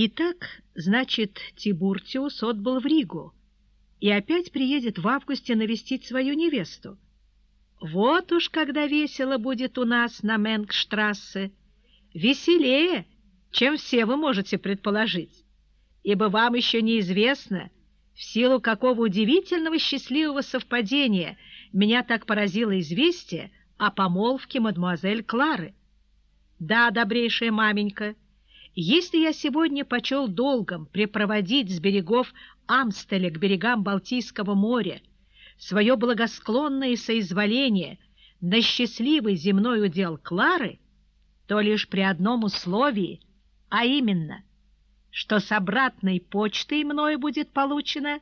Итак, значит, Тибуртиус отбыл в Ригу и опять приедет в августе навестить свою невесту. Вот уж когда весело будет у нас на Менгштрассе, веселее, чем все вы можете предположить, ибо вам еще неизвестно, в силу какого удивительного счастливого совпадения меня так поразило известие о помолвке мадемуазель Клары. Да, добрейшая маменька, если я сегодня почел долгом припроводить с берегов Амстеля к берегам Балтийского моря свое благосклонное соизволение на счастливый земной удел Клары, то лишь при одном условии, а именно, что с обратной почтой мною будет получено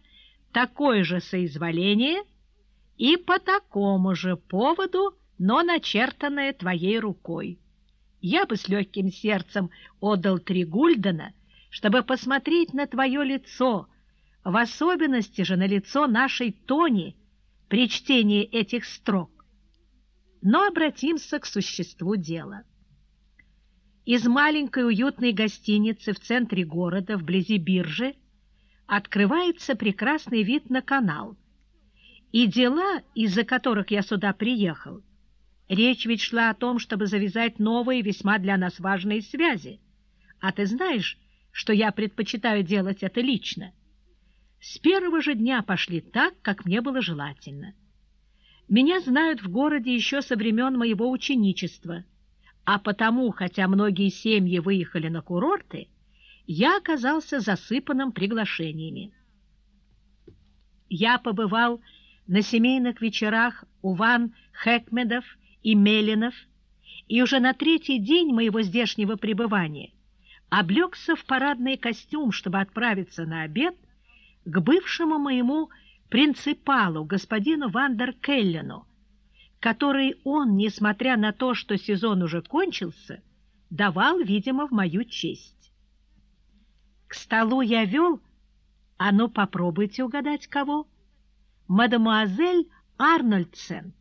такое же соизволение и по такому же поводу, но начертанное твоей рукой. Я бы с легким сердцем отдал три гульдена, чтобы посмотреть на твое лицо, в особенности же на лицо нашей Тони, при чтении этих строк. Но обратимся к существу дела. Из маленькой уютной гостиницы в центре города, вблизи биржи, открывается прекрасный вид на канал. И дела, из-за которых я сюда приехал, речь ведь шла о том, чтобы завязать новые, весьма для нас важные связи. А ты знаешь, что я предпочитаю делать это лично с первого же дня пошли так, как мне было желательно. Меня знают в городе еще со времен моего ученичества, а потому, хотя многие семьи выехали на курорты, я оказался засыпанным приглашениями. Я побывал на семейных вечерах у Ван Хекмедов и Мелинов, и уже на третий день моего здешнего пребывания облегся в парадный костюм, чтобы отправиться на обед к бывшему моему принципалу, господину Вандер Келлену, который он, несмотря на то, что сезон уже кончился, давал, видимо, в мою честь. К столу я вел, а ну попробуйте угадать кого, мадемуазель Арнольдсен,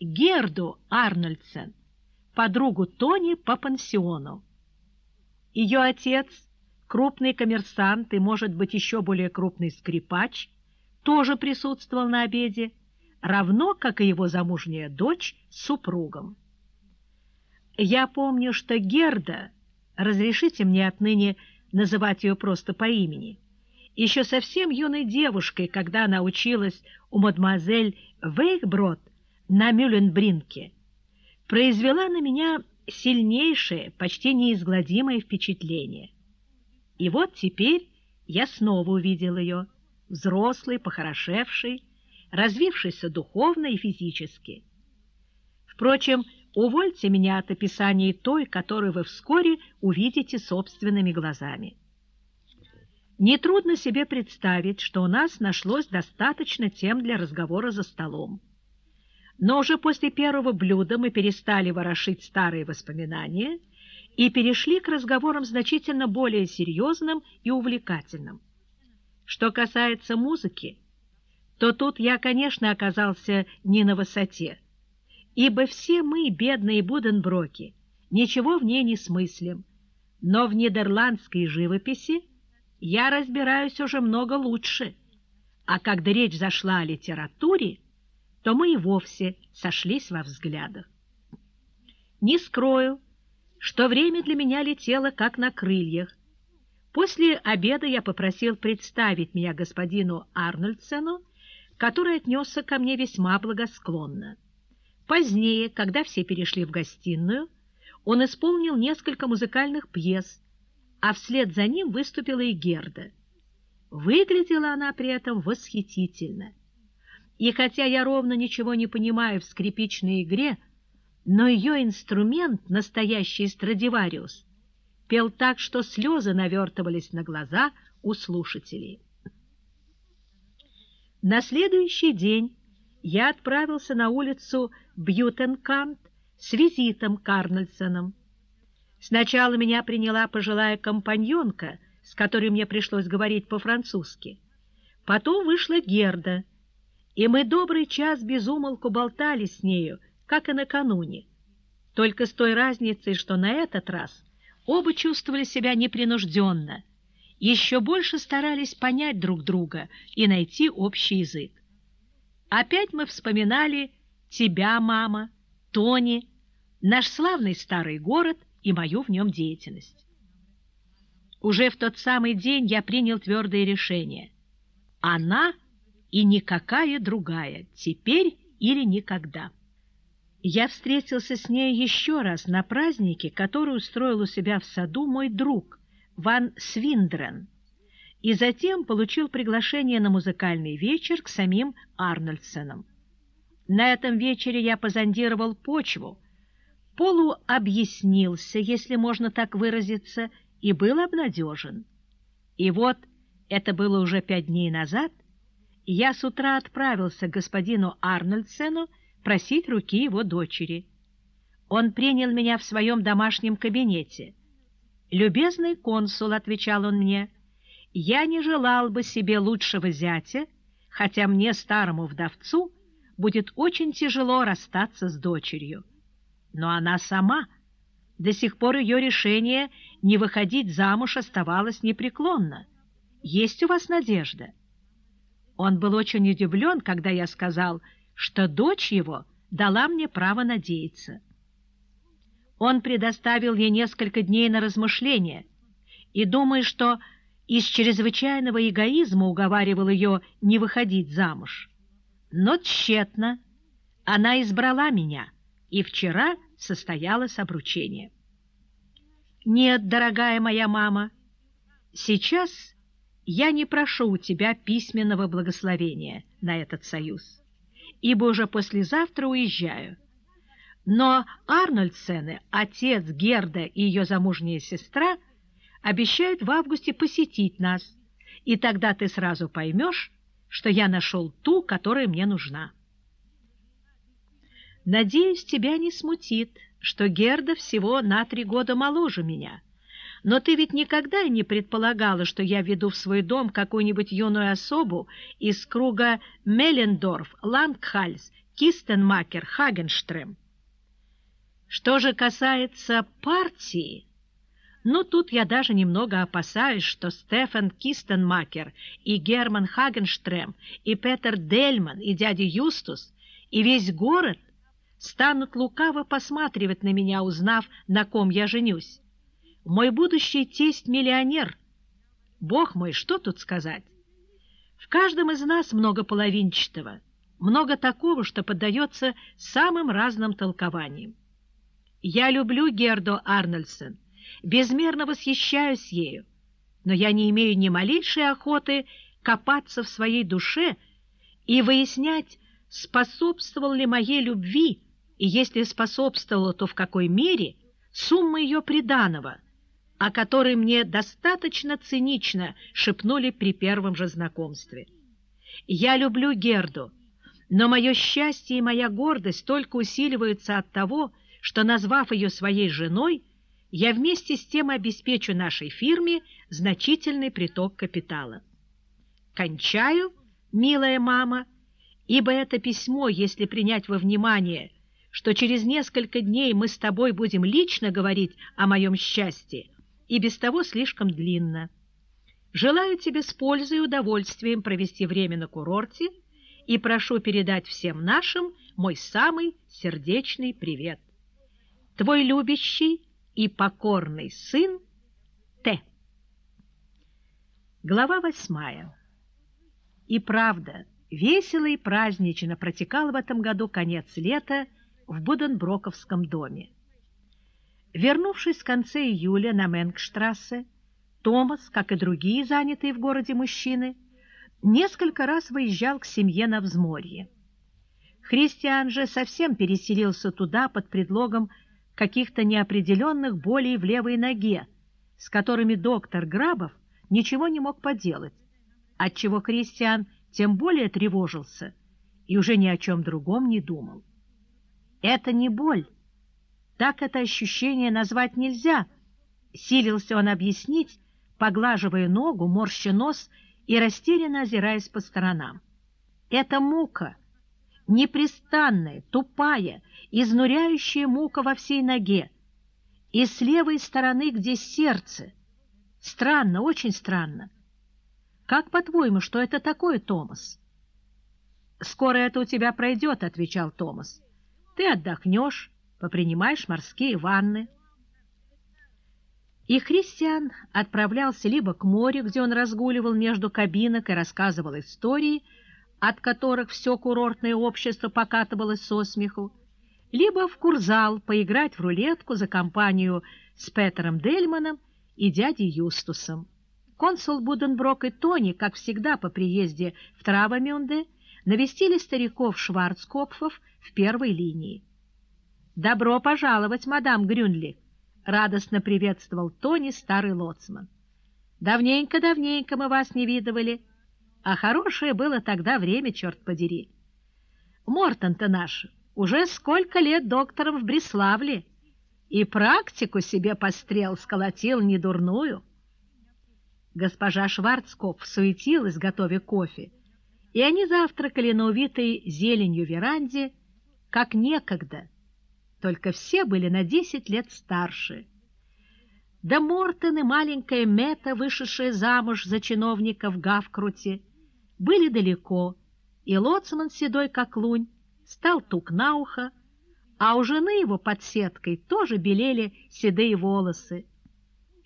Герду Арнольдсен, подругу Тони по пансиону. Ее отец крупный коммерсант и, может быть, еще более крупный скрипач тоже присутствовал на обеде, равно как и его замужняя дочь с супругом. Я помню, что Герда, разрешите мне отныне называть ее просто по имени, еще совсем юной девушкой, когда она училась у мадемуазель Вейхброд на Мюлленбринке, произвела на меня сильнейшее, почти неизгладимое впечатление – и вот теперь я снова увидел ее, взрослой, похорошевшей, развившейся духовно и физически. Впрочем, увольте меня от описания той, которую вы вскоре увидите собственными глазами. Нетрудно себе представить, что у нас нашлось достаточно тем для разговора за столом. Но уже после первого блюда мы перестали ворошить старые воспоминания – и перешли к разговорам значительно более серьезным и увлекательным. Что касается музыки, то тут я, конечно, оказался не на высоте, ибо все мы, бедные Буденброки, ничего в ней не смыслим, но в нидерландской живописи я разбираюсь уже много лучше, а когда речь зашла о литературе, то мы и вовсе сошлись во взглядах. Не скрою, что время для меня летело как на крыльях. После обеда я попросил представить меня господину Арнольдсену, который отнесся ко мне весьма благосклонно. Позднее, когда все перешли в гостиную, он исполнил несколько музыкальных пьес, а вслед за ним выступила и Герда. Выглядела она при этом восхитительно. И хотя я ровно ничего не понимаю в скрипичной игре, но ее инструмент, настоящий Страдивариус, пел так, что слезы навертывались на глаза у слушателей. На следующий день я отправился на улицу Бьютенкант с визитом к Арнольдсонам. Сначала меня приняла пожилая компаньонка, с которой мне пришлось говорить по-французски. Потом вышла Герда, и мы добрый час без умолку болтали с нею, как и накануне, только с той разницей, что на этот раз оба чувствовали себя непринужденно еще больше старались понять друг друга и найти общий язык. Опять мы вспоминали тебя, мама, Тони, наш славный старый город и мою в нем деятельность. Уже в тот самый день я принял твердое решение. Она и никакая другая, теперь или никогда. Я встретился с ней еще раз на празднике, который устроил у себя в саду мой друг Ван Свиндрен, и затем получил приглашение на музыкальный вечер к самим Арнольдсенам. На этом вечере я позондировал почву, полуобъяснился, если можно так выразиться, и был обнадежен. И вот, это было уже пять дней назад, я с утра отправился к господину Арнольдсену просить руки его дочери. Он принял меня в своем домашнем кабинете. «Любезный консул», — отвечал он мне, — «я не желал бы себе лучшего зятя, хотя мне, старому вдовцу, будет очень тяжело расстаться с дочерью. Но она сама, до сих пор ее решение не выходить замуж оставалось непреклонно. Есть у вас надежда?» Он был очень удивлен, когда я сказал — что дочь его дала мне право надеяться. Он предоставил ей несколько дней на размышление и, думая, что из чрезвычайного эгоизма уговаривал ее не выходить замуж. Но тщетно. Она избрала меня, и вчера состоялось обручение. Нет, дорогая моя мама, сейчас я не прошу у тебя письменного благословения на этот союз ибо уже послезавтра уезжаю. Но Арнольдсены, отец Герда и ее замужняя сестра, обещают в августе посетить нас, и тогда ты сразу поймешь, что я нашел ту, которая мне нужна. Надеюсь, тебя не смутит, что Герда всего на три года моложе меня — но ты ведь никогда не предполагала, что я веду в свой дом какую-нибудь юную особу из круга Меллендорф, Лангхальс, Кистенмакер, Хагенштрем. Что же касается партии, ну, тут я даже немного опасаюсь, что Стефан Кистенмакер и Герман Хагенштрем и Петер Дельман и дядя Юстус и весь город станут лукаво посматривать на меня, узнав, на ком я женюсь. Мой будущий тесть-миллионер. Бог мой, что тут сказать? В каждом из нас много половинчатого, много такого, что поддается самым разным толкованиям. Я люблю Герду Арнольдсен, безмерно восхищаюсь ею, но я не имею ни малейшей охоты копаться в своей душе и выяснять, способствовал ли моей любви, и если способствовало, то в какой мере, сумма ее приданого – о которой мне достаточно цинично шепнули при первом же знакомстве. Я люблю Герду, но мое счастье и моя гордость только усиливаются от того, что, назвав ее своей женой, я вместе с тем обеспечу нашей фирме значительный приток капитала. Кончаю, милая мама, ибо это письмо, если принять во внимание, что через несколько дней мы с тобой будем лично говорить о моем счастье, и без того слишком длинно. Желаю тебе с пользой и удовольствием провести время на курорте и прошу передать всем нашим мой самый сердечный привет. Твой любящий и покорный сын Т. Глава восьмая. И правда, весело и празднично протекал в этом году конец лета в Буденброковском доме. Вернувшись в конце июля на Менгштрассе, Томас, как и другие занятые в городе мужчины, несколько раз выезжал к семье на взморье. Христиан же совсем переселился туда под предлогом каких-то неопределенных болей в левой ноге, с которыми доктор Грабов ничего не мог поделать, отчего Христиан тем более тревожился и уже ни о чем другом не думал. Это не боль, так это ощущение назвать нельзя. Силился он объяснить, поглаживая ногу, морща нос и растерянно озираясь по сторонам. Это мука, непрестанная, тупая, изнуряющая мука во всей ноге. И с левой стороны, где сердце, Странно, очень странно. Как, по-твоему, что это такое, Томас? Скоро это у тебя пройдет, отвечал Томас. Ты отдохнешь, попринимаешь морские ванны. И Христиан отправлялся либо к морю, где он разгуливал между кабинок и рассказывал истории, от которых все курортное общество покатывалось со смеху, либо в курзал поиграть в рулетку за компанию с Петером Дельманом и дядей Юстусом. Консул Буденброк и Тони, как всегда по приезде в Травамюнде, навестили стариков Шварцкопфов в первой линии. «Добро пожаловать, мадам Грюнли!» — радостно приветствовал Тони старый лоцман. «Давненько-давненько мы вас не видывали, а хорошее было тогда время, черт подери. Мортон-то наш уже сколько лет доктором в Бреславле, и практику себе пострел сколотил недурную. Госпожа Шварцкопф суетилась, готовя кофе, и они завтракали на увитой зеленью веранде, как некогда, только все были на десять лет старше. Да Мортон и маленькая Мета, вышедшая замуж за чиновника в Гавкруте, были далеко, и лоцман седой как лунь стал тук на ухо, а у жены его под сеткой тоже белели седые волосы.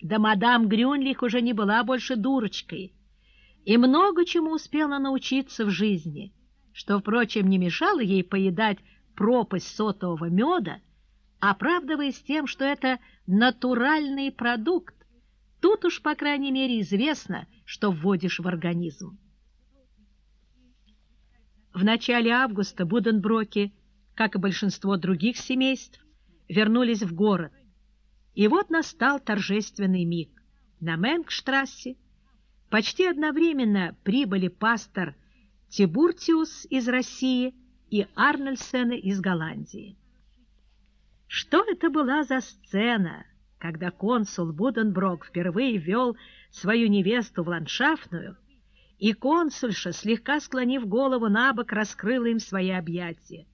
Да мадам Грюнлих уже не была больше дурочкой и много чему успела научиться в жизни, что, впрочем, не мешало ей поедать пропасть сотового меда, оправдываясь тем, что это натуральный продукт. Тут уж, по крайней мере, известно, что вводишь в организм. В начале августа Буденброки, как и большинство других семейств, вернулись в город. И вот настал торжественный миг. На Менгштрассе почти одновременно прибыли пастор Тибуртиус из России и Арнольсен из Голландии. Что это была за сцена, когда консул Буденброк впервые вел свою невесту в ландшафтную, и консульша, слегка склонив голову на бок, раскрыла им свои объятия.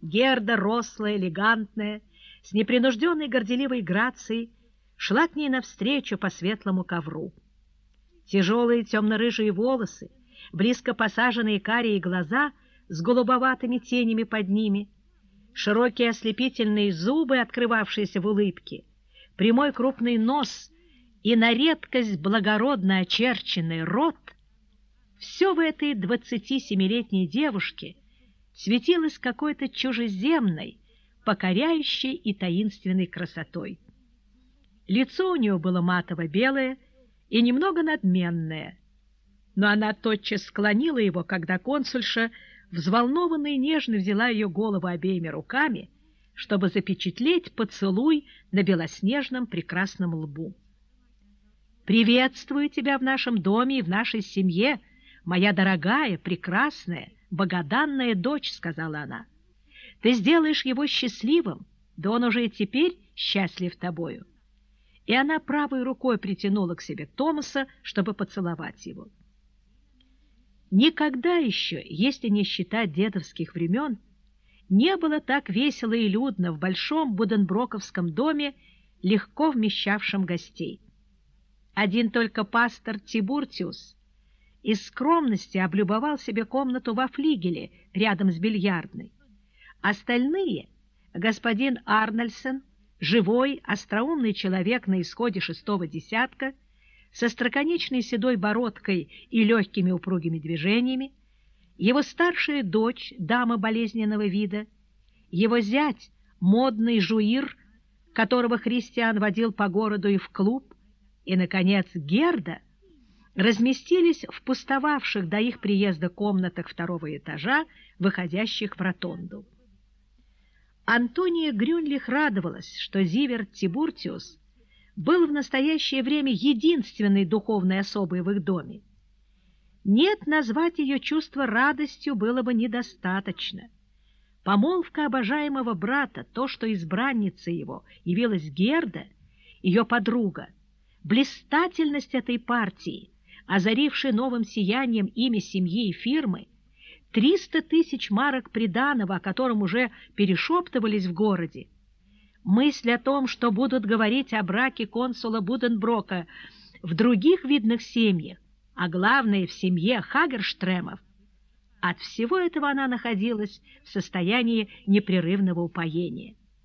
Герда, рослая, элегантная, с непринужденной горделивой грацией, шла к ней навстречу по светлому ковру. Тяжелые темно-рыжие волосы, близко посаженные карие глаза с голубоватыми тенями под ними, широкие ослепительные зубы, открывавшиеся в улыбке, прямой крупный нос и на редкость благородно очерченный рот — все в этой 27-летней девушке светилось какой-то чужеземной, покоряющей и таинственной красотой. Лицо у нее было матово-белое и немного надменное, но она тотчас склонила его, когда консульша, взволнованно и нежно взяла ее голову обеими руками, чтобы запечатлеть поцелуй на белоснежном прекрасном лбу. «Приветствую тебя в нашем доме и в нашей семье!» «Моя дорогая, прекрасная, богоданная дочь», — сказала она, — «ты сделаешь его счастливым, да он уже и теперь счастлив тобою». И она правой рукой притянула к себе Томаса, чтобы поцеловать его. Никогда еще, если не считать дедовских времен, не было так весело и людно в большом Буденброковском доме, легко вмещавшем гостей. Один только пастор Тибуртиус из скромности облюбовал себе комнату во флигеле рядом с бильярдной. Остальные — господин Арнольсен, живой, остроумный человек на исходе шестого десятка, со строконечной седой бородкой и легкими упругими движениями, его старшая дочь, дама болезненного вида, его зять, модный жуир, которого христиан водил по городу и в клуб, и, наконец, Герда — разместились в пустовавших до их приезда комнатах второго этажа, выходящих в ротонду. Антония Грюнлих радовалась, что Зиверт Тибуртиус был в настоящее время единственной духовной особой в их доме. Нет, назвать ее чувство радостью было бы недостаточно. Помолвка обожаемого брата, то, что избранница его явилась Герда, ее подруга, блистательность этой партии, озаривший новым сиянием имя семьи и фирмы, 300 тысяч марок приданого, о котором уже перешептывались в городе, мысль о том, что будут говорить о браке консула Буденброка в других видных семьях, а главное, в семье Хагерштремов, от всего этого она находилась в состоянии непрерывного упоения.